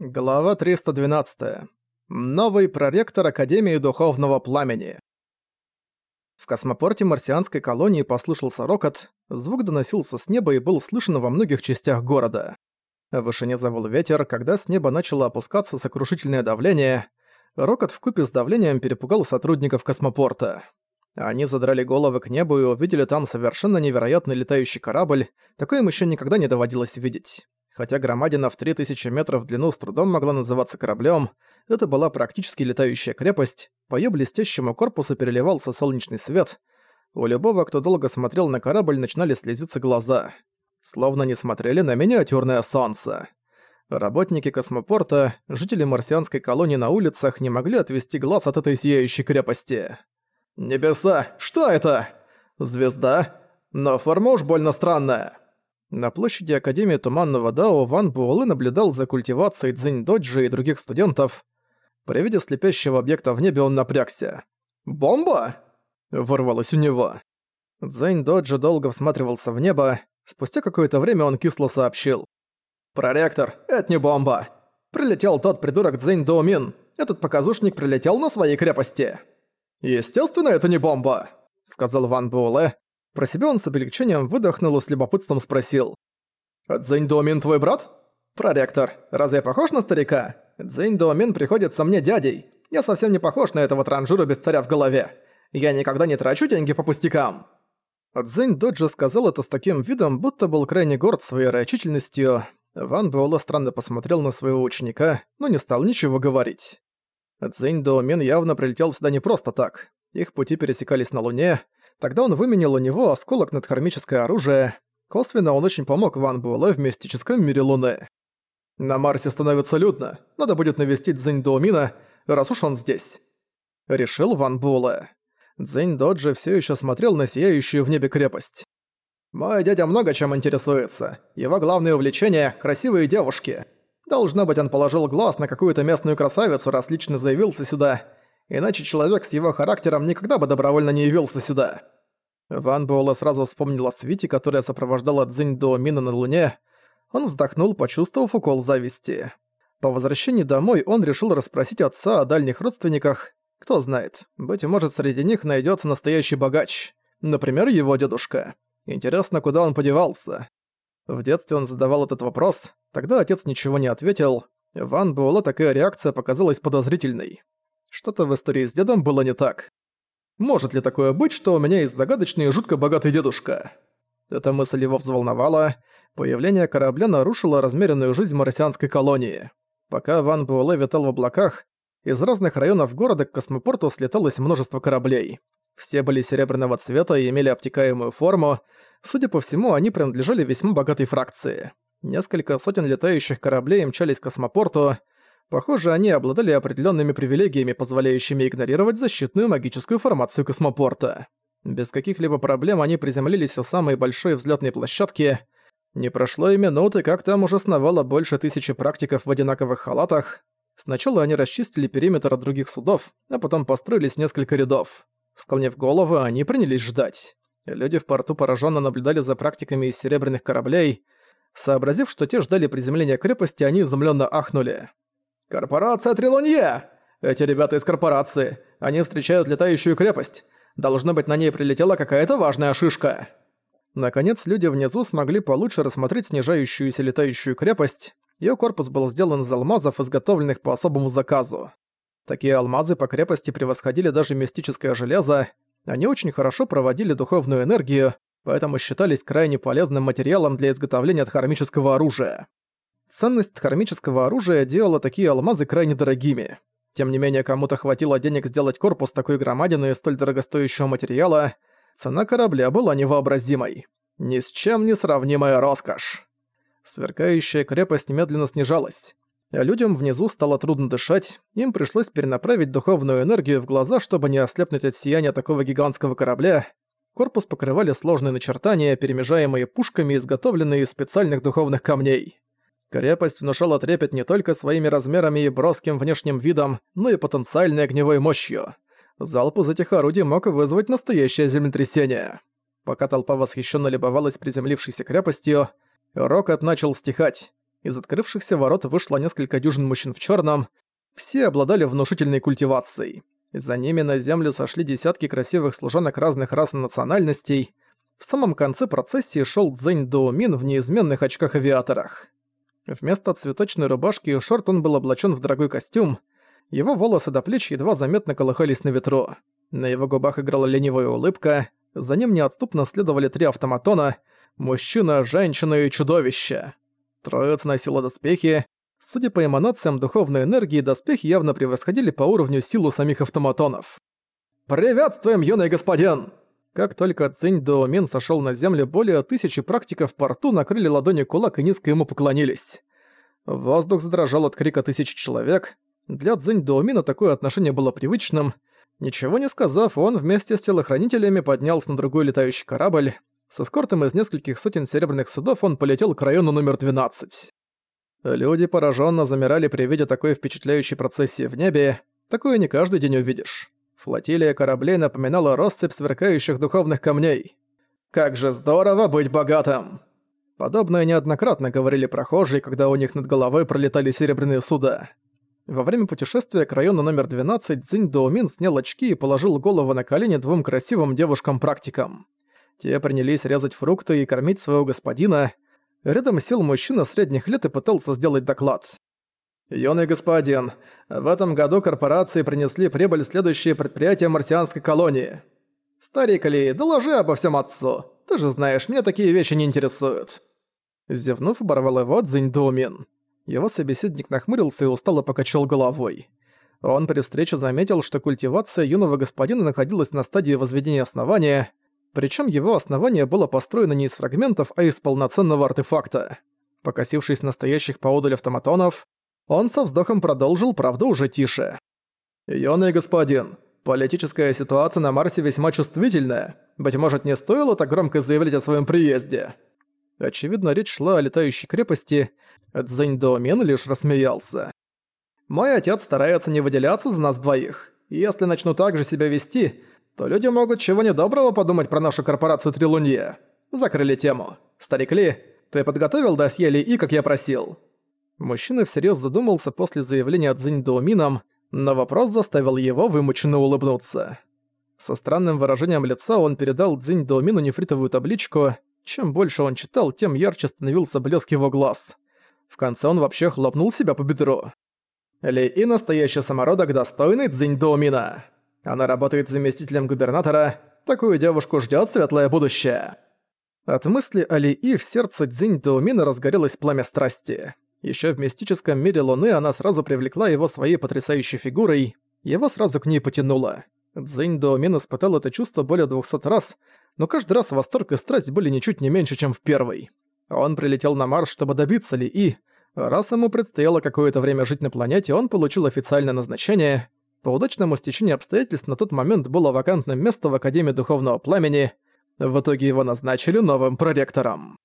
Глава 312. Новый проректор Академии Духовного Пламени. В космопорте марсианской колонии послышался рокот, звук доносился с неба и был слышен во многих частях города. В вышине завыл ветер, когда с неба начало опускаться сокрушительное давление. Рокот вкупе с давлением перепугал сотрудников космопорта. Они задрали головы к небу и увидели там совершенно невероятный летающий корабль, такое им ещё никогда не доводилось видеть. Хотя громадина в 3000 метров в длину с трудом могла называться кораблем, это была практически летающая крепость, по её блестящему корпусу переливался солнечный свет. У любого, кто долго смотрел на корабль, начинали слезиться глаза. Словно не смотрели на миниатюрное солнце. Работники космопорта, жители марсианской колонии на улицах не могли отвести глаз от этой сияющей крепости. «Небеса! Что это? Звезда? Но форма уж больно странная!» На площади Академии Туманного Дао Ван Буэлэ наблюдал за культивацией Цзинь-Доджи и других студентов. При виде слепящего объекта в небе он напрягся. «Бомба?» – ворвалось у него. Цзинь-Доджи долго всматривался в небо. Спустя какое-то время он кисло сообщил. «Проректор, это не бомба. Прилетел тот придурок Цзинь Доумин. Этот показушник прилетел на своей крепости». «Естественно, это не бомба», — сказал Ван Буэлэ, про себя он с облегчением выдохнул и с любопытством спросил. «Цзэнь Дуомин твой брат?» «Проректор, разве я похож на старика? Цзэнь Дуомин приходится мне дядей. Я совсем не похож на этого транжира без царя в голове. Я никогда не трачу деньги по пустякам». Цзэнь Доджи сказал это с таким видом, будто был крайне горд своей рачительностью. Ван Буэлэ странно посмотрел на своего ученика, но не стал ничего говорить. Цзэнь Доумин явно прилетел сюда не просто так. Их пути пересекались на Луне, Тогда он выменил у него осколок надхармическое оружие. Косвенно он очень помог Ван Буэлэ в мистическом мире Луны. «На Марсе становится людно. Надо будет навестить Зэнь Доумина, раз уж он здесь». Решил Ван Буэлэ. Цзэнь Доджи все еще смотрел на сияющую в небе крепость. «Мой дядя много чем интересуется. Его главное увлечение – красивые девушки. Должно быть, он положил глаз на какую-то местную красавицу, раз лично заявился сюда. Иначе человек с его характером никогда бы добровольно не явился сюда. Ван Буэлэ сразу вспомнил о свите, которая сопровождала Цзинь до Мина на Луне. Он вздохнул, почувствовав укол зависти. По возвращении домой он решил расспросить отца о дальних родственниках. Кто знает, быть может, среди них найдется настоящий богач. Например, его дедушка. Интересно, куда он подевался. В детстве он задавал этот вопрос, тогда отец ничего не ответил. Ван Буэлэ такая реакция показалась подозрительной. Что-то в истории с дедом было не так. Может ли такое быть, что у меня есть загадочный и жутко богатый дедушка? Эта мысль его взволновала. Появление корабля нарушило размеренную жизнь марсианской колонии. Пока Ван Буэлэ витал в облаках, из разных районов города к космопорту слеталось множество кораблей. Все были серебряного цвета и имели обтекаемую форму. Судя по всему, они принадлежали весьма богатой фракции. Несколько сотен летающих кораблей мчались к космопорту, Похоже, они обладали определенными привилегиями, позволяющими игнорировать защитную магическую формацию космопорта. Без каких-либо проблем они приземлились у самой большой взлетной площадки. Не прошло и минуты, как там уже сновало больше тысячи практиков в одинаковых халатах. Сначала они расчистили периметр от других судов, а потом построились несколько рядов. Склонив голову, они принялись ждать. Люди в порту пораженно наблюдали за практиками из серебряных кораблей. Сообразив, что те ждали приземления крепости, они изумленно ахнули. «Корпорация Трилонье! Эти ребята из корпорации, они встречают летающую крепость. Должно быть, на ней прилетела какая-то важная шишка». Наконец, люди внизу смогли получше рассмотреть снижающуюся летающую крепость. Её корпус был сделан из алмазов, изготовленных по особому заказу. Такие алмазы по крепости превосходили даже мистическое железо. Они очень хорошо проводили духовную энергию, поэтому считались крайне полезным материалом для изготовления дхармического оружия. Ценность кармического оружия делала такие алмазы крайне дорогими. Тем не менее, кому-то хватило денег сделать корпус такой громадины и столь дорогостоящего материала, цена корабля была невообразимой. Ни с чем не сравнимая роскошь. Сверкающая крепость медленно снижалась. А людям внизу стало трудно дышать, им пришлось перенаправить духовную энергию в глаза, чтобы не ослепнуть от сияния такого гигантского корабля. Корпус покрывали сложные начертания, перемежаемые пушками, изготовленные из специальных духовных камней. Крепость внушала трепет не только своими размерами и броским внешним видом, но и потенциальной огневой мощью. Залп из этих орудий мог вызвать настоящее землетрясение. Пока толпа восхищенно любовалась приземлившейся крепостью, рокот начал стихать. Из открывшихся ворот вышло несколько дюжин мужчин в черном. Все обладали внушительной культивацией. За ними на землю сошли десятки красивых служанок разных рас и национальностей. В самом конце процессии шел Цзэнь Доумин в неизменных очках-авиаторах. Вместо цветочной рубашки и шорт он был облачен в дорогой костюм. Его волосы до плеч едва заметно колыхались на ветру. На его губах играла ленивая улыбка. За ним неотступно следовали три автоматона — мужчина, женщина и чудовище. Троица носила доспехи, Судя по эманациям духовной энергии, доспехи явно превосходили по уровню силу самих автоматонов. «Приветствуем, юный господин!» Как только Цинь Доумин сошел на землю, более тысячи практиков в порту накрыли ладони кулак и низко ему поклонились. Воздух задрожал от крика тысяч человек. Для Цзинь Доумина такое отношение было привычным. Ничего не сказав, он вместе с телохранителями поднялся на другой летающий корабль. С эскортом из нескольких сотен серебряных судов он полетел к району номер 12. Люди пораженно замирали при виде такой впечатляющей процессии в небе. Такое не каждый день увидишь. Флотилия кораблей напоминала россыпь сверкающих духовных камней. «Как же здорово быть богатым!» Подобное неоднократно говорили прохожие, когда у них над головой пролетали серебряные суда. Во время путешествия к району номер 12 Цзинь Доумин снял очки и положил голову на колени двум красивым девушкам-практикам. Те принялись резать фрукты и кормить своего господина, Рядом сел мужчина средних лет и пытался сделать доклад. «Юный господин, в этом году корпорации принесли прибыль следующие предприятия марсианской колонии. Старик Ли, доложи обо всем отцу. Ты же знаешь, меня такие вещи не интересуют». Зевнув, оборвал его Цзинь Доумин. Его собеседник нахмурился и устало покачал головой. Он при встрече заметил, что культивация юного господина находилась на стадии возведения основания, причем его основание было построено не из фрагментов, а из полноценного артефакта. Покосившись настоящих поодаль автоматонов, он со вздохом продолжил, правда, уже тише. «Юный господин, политическая ситуация на Марсе весьма чувствительная. Быть может, не стоило так громко заявлять о своем приезде?» Очевидно, речь шла о летающей крепости, Цзэнь Доумен лишь рассмеялся. «Мой отец старается не выделяться за нас двоих. Если начну так же себя вести, то люди могут чего недоброго подумать про нашу корпорацию Трилунье. Закрыли тему. Старик Ли, ты подготовил досье Ли И, как я просил?» Мужчина всерьез задумался после заявления от Цзинь Доумином, но вопрос заставил его вымученно улыбнуться. Со странным выражением лица он передал Цзинь Доумину нефритовую табличку. Чем больше он читал, тем ярче становился блеск его глаз. В конце он вообще хлопнул себя по бедру. Ли И настоящий самородок, достойный Цзинь Доумина. Она работает заместителем губернатора. Такую девушку ждёт светлое будущее». От мысли о Ли-И в сердце Цзинь Доумина разгорелось пламя страсти. Ещё в мистическом мире Луны она сразу привлекла его своей потрясающей фигурой, его сразу к ней потянуло. Цзинь Доумин испытал это чувство более 200 раз, но каждый раз восторг и страсть были ничуть не меньше, чем в первый. Он прилетел на Марс, чтобы добиться Ли-И. Раз ему предстояло какое-то время жить на планете, он получил официальное назначение. По удачному стечению обстоятельств на тот момент было вакантным место в Академии Духовного Пламени. В итоге его назначили новым проректором.